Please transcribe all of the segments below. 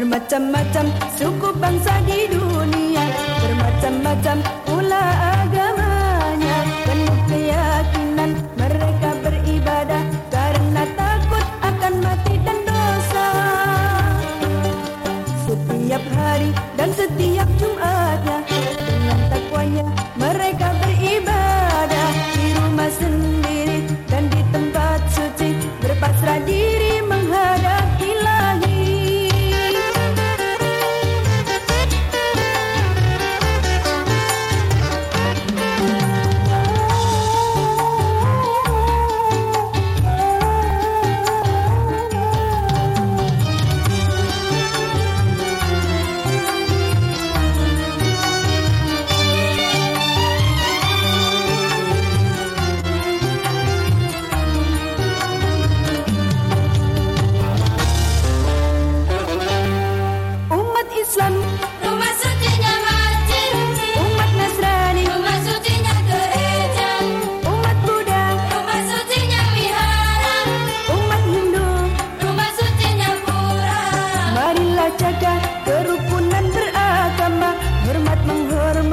Bermacam-macam suku bangsa di dunia. Bermacam-macam pula agamanya. Penuh keyakinan mereka beribadah Karena takut akan mati dan dosa. Setiap hari dan setiap Jumatnya Dengan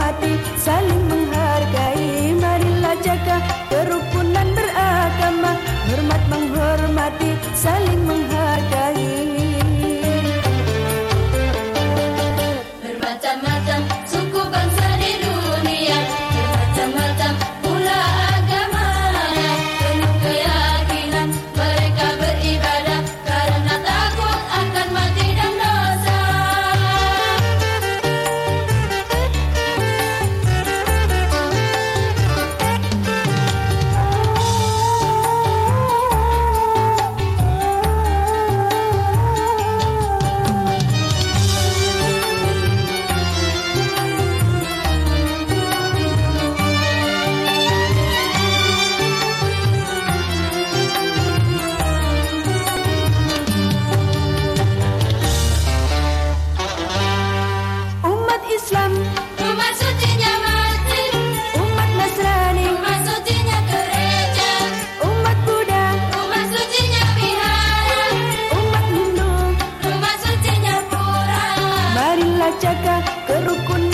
menghormati, saling menghargai. Marilah jaga kerukunan beragama Hormat menghormati, saling menghargai jaga kerukunan